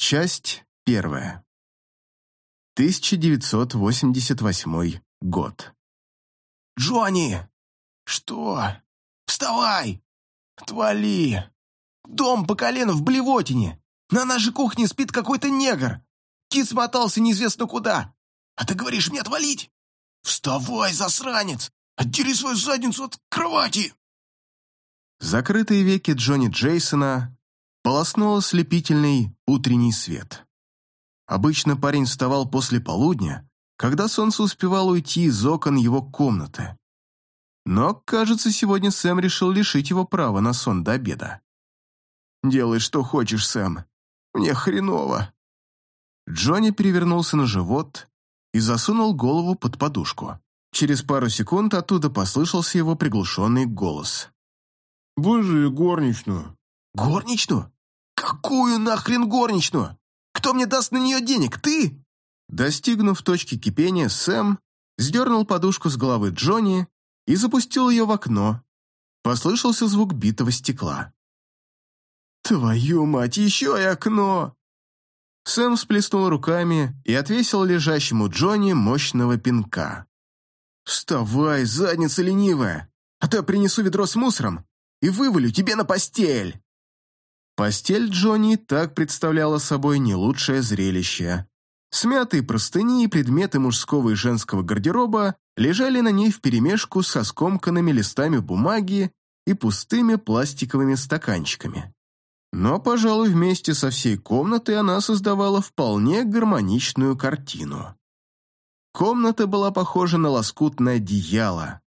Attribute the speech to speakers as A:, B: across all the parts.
A: Часть первая. 1988 год.
B: «Джонни!» «Что? Вставай! Отвали! Дом по колено в блевотине! На нашей кухне спит какой-то негр! Кит смотался неизвестно куда! А ты говоришь мне отвалить? Вставай, засранец! Отдери свою задницу от кровати!»
A: Закрытые веки Джонни Джейсона полоснул ослепительный утренний свет. Обычно парень вставал после полудня, когда солнце успевало уйти из окон его комнаты. Но, кажется, сегодня Сэм решил лишить его права на сон до обеда. «Делай, что хочешь, Сэм. Мне хреново». Джонни перевернулся на живот и засунул голову под подушку. Через пару секунд оттуда послышался его приглушенный голос.
C: «Вызови горничную».
B: «Горничную? Какую нахрен горничную? Кто мне даст на нее денег, ты?»
A: Достигнув точки кипения, Сэм сдернул подушку с головы Джонни и запустил ее в окно. Послышался звук битого стекла.
B: «Твою мать, еще и окно!»
A: Сэм всплеснул руками и отвесил лежащему Джонни мощного пинка.
B: «Вставай, задница ленивая, а то я принесу ведро с мусором и вывалю тебе на постель!»
A: Постель Джонни так представляла собой не лучшее зрелище. Смятые простыни и предметы мужского и женского гардероба лежали на ней вперемешку со скомканными листами бумаги и пустыми пластиковыми стаканчиками. Но, пожалуй, вместе со всей комнатой она создавала вполне гармоничную картину. Комната была похожа на лоскутное одеяло.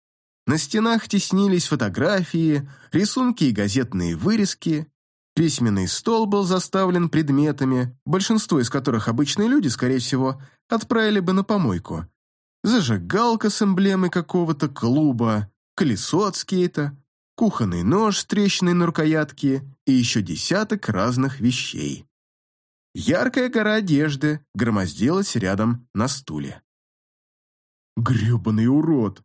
A: На стенах теснились фотографии, рисунки и газетные вырезки. Письменный стол был заставлен предметами, большинство из которых обычные люди, скорее всего, отправили бы на помойку. Зажигалка с эмблемой какого-то клуба, колесо от скейта, кухонный нож с трещиной на рукоятке и еще десяток разных вещей. Яркая гора одежды громоздилась рядом на стуле.
C: Гребаный урод!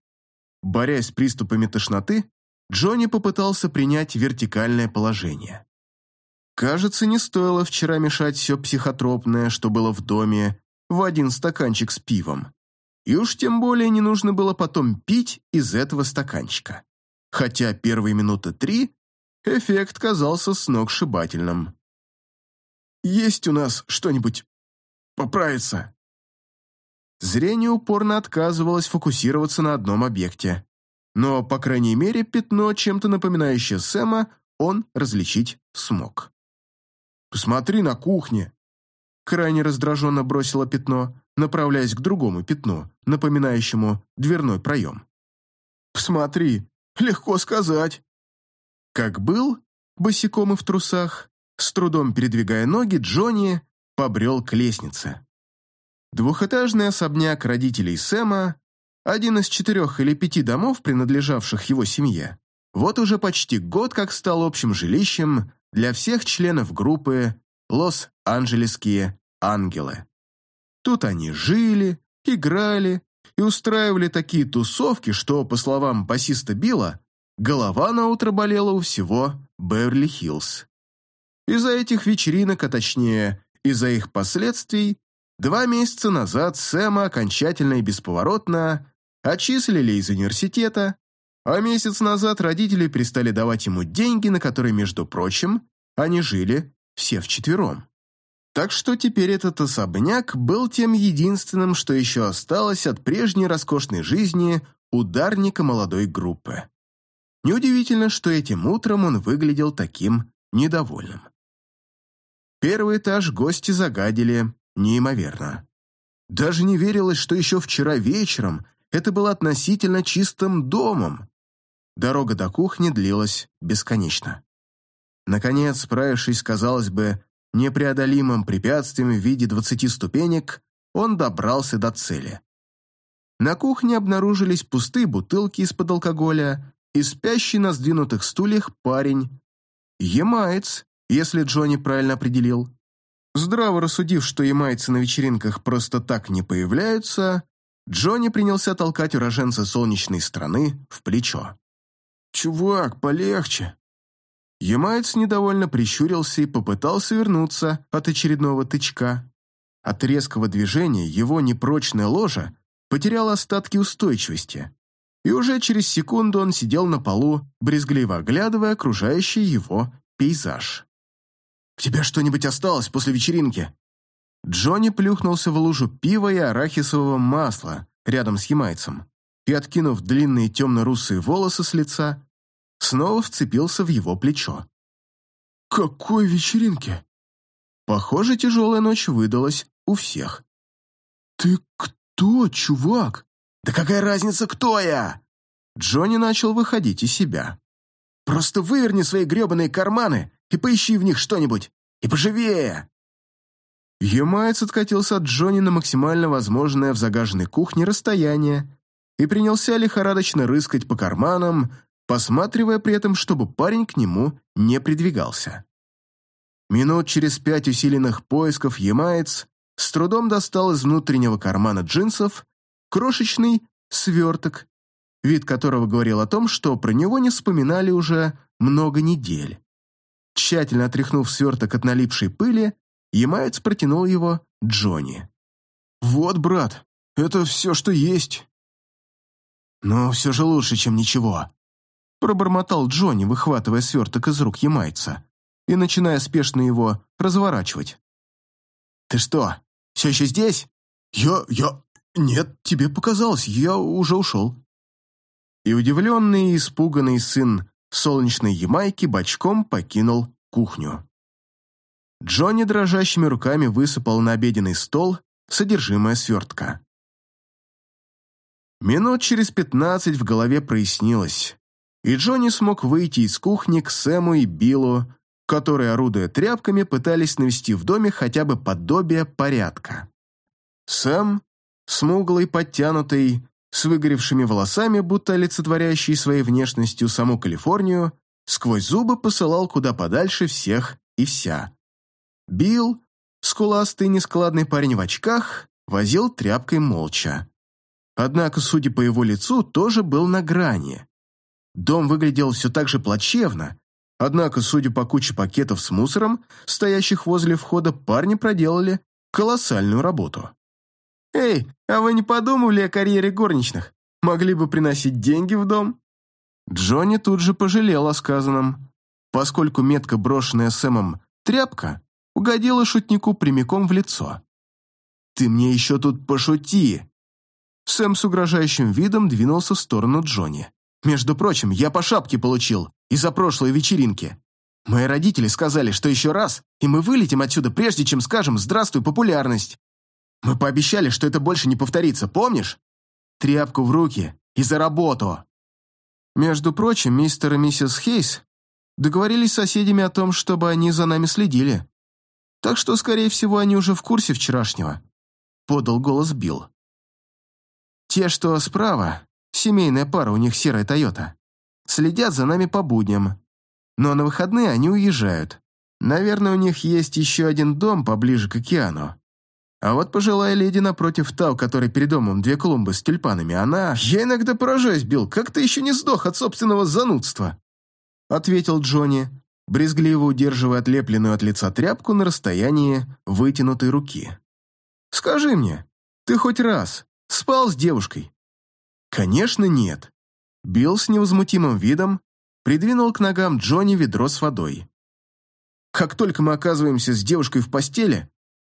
A: Борясь с приступами тошноты, Джонни попытался принять вертикальное положение. Кажется, не стоило вчера мешать все психотропное, что было в доме, в один стаканчик с пивом. И уж тем более не нужно было потом пить из этого стаканчика. Хотя первые минуты три эффект казался сногсшибательным.
C: «Есть у нас что-нибудь поправиться?»
A: Зрение упорно отказывалось фокусироваться на одном объекте. Но, по крайней мере, пятно, чем-то напоминающее Сэма, он различить смог.
C: «Посмотри на кухне!»
A: Крайне раздраженно бросило пятно, направляясь к другому пятну, напоминающему дверной проем.
C: «Посмотри, легко сказать!»
A: Как был, босиком и в трусах, с трудом передвигая ноги, Джонни побрел к лестнице. Двухэтажный особняк родителей Сэма, один из четырех или пяти домов, принадлежавших его семье, вот уже почти год как стал общим жилищем для всех членов группы «Лос-Анджелесские ангелы». Тут они жили, играли и устраивали такие тусовки, что, по словам басиста Билла, голова на утро болела у всего Беверли-Хиллз. Из-за этих вечеринок, а точнее, из-за их последствий, Два месяца назад Сэма окончательно и бесповоротно отчислили из университета, а месяц назад родители перестали давать ему деньги, на которые, между прочим, они жили все вчетвером. Так что теперь этот особняк был тем единственным, что еще осталось от прежней роскошной жизни ударника молодой группы. Неудивительно, что этим утром он выглядел таким недовольным. Первый этаж гости загадили неимоверно. Даже не верилось, что еще вчера вечером это было относительно чистым домом. Дорога до кухни длилась бесконечно. Наконец, справившись, казалось бы, непреодолимым препятствием в виде двадцати ступенек, он добрался до цели. На кухне обнаружились пустые бутылки из-под алкоголя и спящий на сдвинутых стульях парень. Емаец, если Джонни правильно определил. Здраво рассудив, что ямайцы на вечеринках просто так не появляются, Джонни принялся толкать уроженца солнечной страны в плечо.
C: «Чувак, полегче!»
A: Ямаец недовольно прищурился и попытался вернуться от очередного тычка. От резкого движения его непрочная ложа потеряла остатки устойчивости, и уже через секунду он сидел на полу, брезгливо оглядывая окружающий его пейзаж. «У тебя что-нибудь осталось после вечеринки?» Джонни плюхнулся в лужу пива и арахисового масла рядом с ямайцем и, откинув длинные темно-русые волосы с лица, снова вцепился в его плечо.
C: «Какой вечеринки?»
A: Похоже, тяжелая ночь выдалась у всех.
C: «Ты кто, чувак?»
B: «Да какая разница, кто я?»
A: Джонни начал выходить из себя.
B: «Просто выверни свои гребаные карманы и поищи в них что-нибудь. И поживее!»
A: Ямаец откатился от Джонни на максимально возможное в загаженной кухне расстояние и принялся лихорадочно рыскать по карманам, посматривая при этом, чтобы парень к нему не придвигался. Минут через пять усиленных поисков Ямаец с трудом достал из внутреннего кармана джинсов крошечный сверток, вид которого говорил о том, что про него не вспоминали уже много недель. Тщательно отряхнув сверток от налипшей пыли, Ямаец протянул его Джонни.
C: «Вот, брат, это все, что есть».
B: «Но все же лучше, чем ничего», —
A: пробормотал Джонни, выхватывая сверток из рук Ямайца и начиная спешно его разворачивать.
B: «Ты что, все еще здесь?»
C: «Я... я... нет, тебе показалось, я уже ушел».
A: И удивленный и испуганный сын солнечной Ямайки бочком покинул кухню. Джонни дрожащими руками высыпал на обеденный стол содержимое свертка. Минут через пятнадцать в голове прояснилось, и Джонни смог выйти из кухни к Сэму и Биллу, которые, орудуя тряпками, пытались навести в доме хотя бы подобие порядка. Сэм, смуглый, подтянутый, с выгоревшими волосами, будто олицетворяющий своей внешностью саму Калифорнию, сквозь зубы посылал куда подальше всех и вся. Билл, скуластый нескладный парень в очках, возил тряпкой молча. Однако, судя по его лицу, тоже был на грани. Дом выглядел все так же плачевно, однако, судя по куче пакетов с мусором, стоящих возле входа, парни проделали колоссальную работу. «Эй, а вы не подумали о карьере горничных? Могли бы приносить деньги в дом?» Джонни тут же пожалел о сказанном, поскольку метко брошенная Сэмом тряпка угодила шутнику прямиком в лицо. «Ты мне еще тут пошути!» Сэм с угрожающим видом двинулся в сторону Джонни. «Между прочим, я по шапке получил из-за прошлой вечеринки. Мои родители сказали, что еще раз, и мы вылетим отсюда, прежде чем скажем «Здравствуй, популярность». Мы пообещали, что это больше не повторится, помнишь? Тряпку в руки и за работу. Между прочим, мистер и миссис Хейс договорились с соседями о том, чтобы они за нами следили. Так что, скорее всего, они уже в курсе вчерашнего», — подал голос Билл. «Те, что справа, семейная пара, у них серая Тойота, следят за нами по будням, но на выходные они уезжают. Наверное, у них есть еще один дом поближе к океану. А вот пожилая леди напротив та, у которой перед домом две клумбы с тюльпанами, она... Я иногда поражаюсь, Билл, как ты еще не сдох от собственного занудства?» Ответил Джонни, брезгливо удерживая отлепленную от лица тряпку на расстоянии вытянутой руки. «Скажи мне, ты хоть раз спал с девушкой?» «Конечно, нет». Билл с невозмутимым видом придвинул к ногам Джонни ведро с водой. «Как только мы оказываемся с девушкой в постели,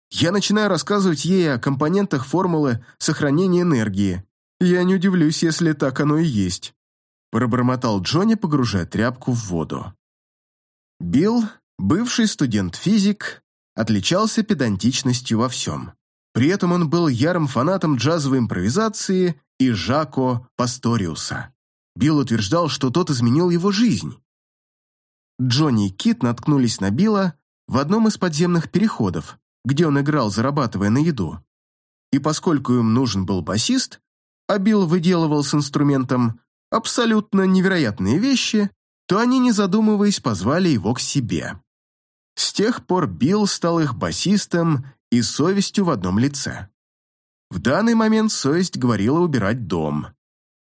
A: я начинаю рассказывать ей о компонентах формулы сохранения энергии. Я не удивлюсь, если так оно и есть», пробормотал Джонни, погружая тряпку в воду. Билл, бывший студент-физик, отличался педантичностью во всем. При этом он был ярым фанатом джазовой импровизации и Жако Пасториуса. Билл утверждал, что тот изменил его жизнь. Джонни и Кит наткнулись на Билла в одном из подземных переходов, где он играл, зарабатывая на еду. И поскольку им нужен был басист, а Билл выделывал с инструментом абсолютно невероятные вещи, то они, не задумываясь, позвали его к себе. С тех пор Билл стал их басистом и совестью в одном лице. В данный момент совесть говорила убирать дом.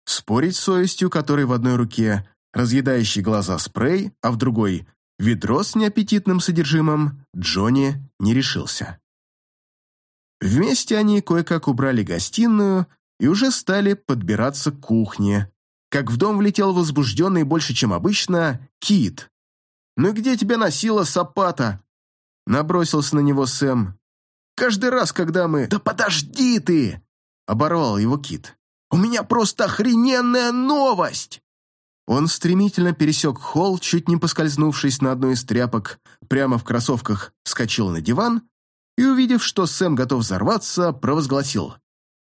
A: Спорить с совестью, которой в одной руке разъедающий глаза спрей, а в другой Ведро с неаппетитным содержимым Джонни не решился. Вместе они кое-как убрали гостиную и уже стали подбираться к кухне, как в дом влетел возбужденный больше, чем обычно, Кит. «Ну где тебя носила сапата?» Набросился на него Сэм. «Каждый раз, когда мы...» «Да подожди ты!» Оборвал его Кит. «У меня просто охрененная новость!» Он стремительно пересек холл, чуть не поскользнувшись на одной из тряпок, прямо в кроссовках вскочил на диван и, увидев, что Сэм готов взорваться, провозгласил.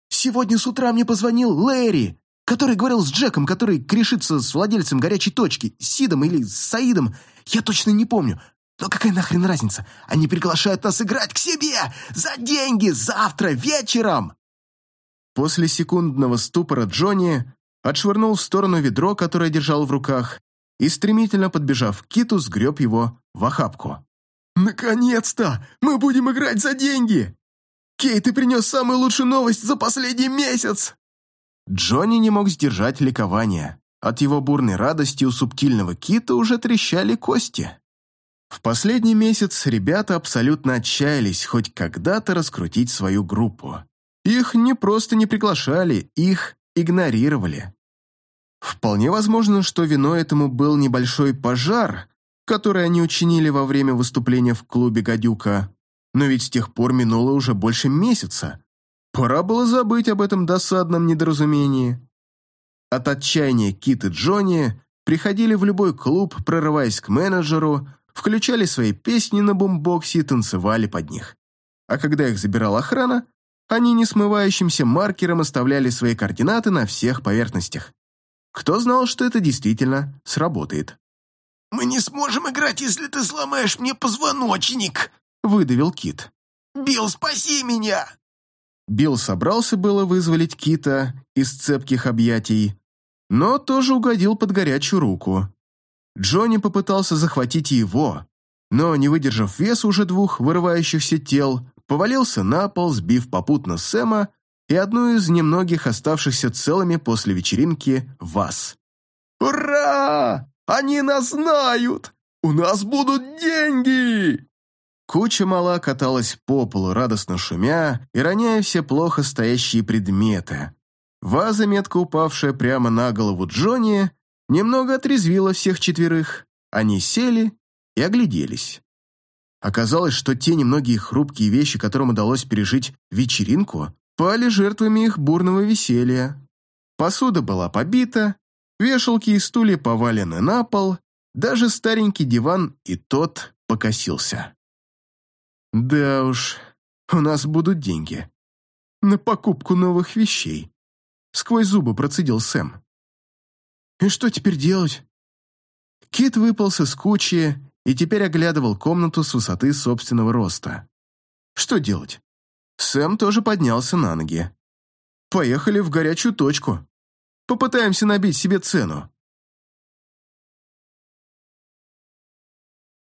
A: «Сегодня с утра мне позвонил Лэри, который говорил с Джеком, который крешится с владельцем горячей точки, Сидом или Саидом, я точно не помню. Но какая нахрен разница? Они приглашают нас играть к себе! За деньги! Завтра вечером!» После секундного ступора Джонни отшвырнул в сторону ведро, которое держал в руках, и, стремительно подбежав к киту, сгреб его в охапку. «Наконец-то! Мы будем играть за деньги! Кей, ты принес самую лучшую новость за последний месяц!» Джонни не мог сдержать ликования. От его бурной радости у субтильного кита уже трещали кости. В последний месяц ребята абсолютно отчаялись хоть когда-то раскрутить свою группу. Их не просто не приглашали, их игнорировали. Вполне возможно, что виной этому был небольшой пожар, который они учинили во время выступления в клубе «Гадюка». Но ведь с тех пор минуло уже больше месяца. Пора было забыть об этом досадном недоразумении. От отчаяния Кит и Джонни приходили в любой клуб, прорываясь к менеджеру, включали свои песни на бумбоксе и танцевали под них. А когда их забирала охрана, они несмывающимся маркером оставляли свои координаты на всех поверхностях. Кто знал, что это действительно сработает?
B: «Мы не сможем играть, если ты сломаешь мне позвоночник!»
A: — выдавил Кит.
B: «Билл, спаси меня!»
A: Билл собрался было вызволить Кита из цепких объятий, но тоже угодил под горячую руку. Джонни попытался захватить его, но, не выдержав вес уже двух вырывающихся тел, повалился на пол, сбив попутно Сэма и одну из немногих оставшихся целыми после вечеринки вас.
B: «Ура! Они нас знают! У нас будут деньги!»
A: Куча мала каталась по полу, радостно шумя и роняя все плохо стоящие предметы. Ваза, метко упавшая прямо на голову Джонни, немного отрезвила всех четверых. Они сели и огляделись. Оказалось, что те немногие хрупкие вещи, которым удалось пережить вечеринку, пали жертвами их бурного веселья. Посуда была побита, вешалки и стулья повалены на пол, даже старенький диван и тот покосился. Да уж, у нас будут деньги. На покупку новых вещей. Сквозь зубы процедил Сэм. И что теперь делать? Кит выпался с кучи и теперь оглядывал комнату с высоты собственного роста. Что делать? Сэм тоже поднялся на ноги. Поехали в горячую точку. Попытаемся набить себе цену.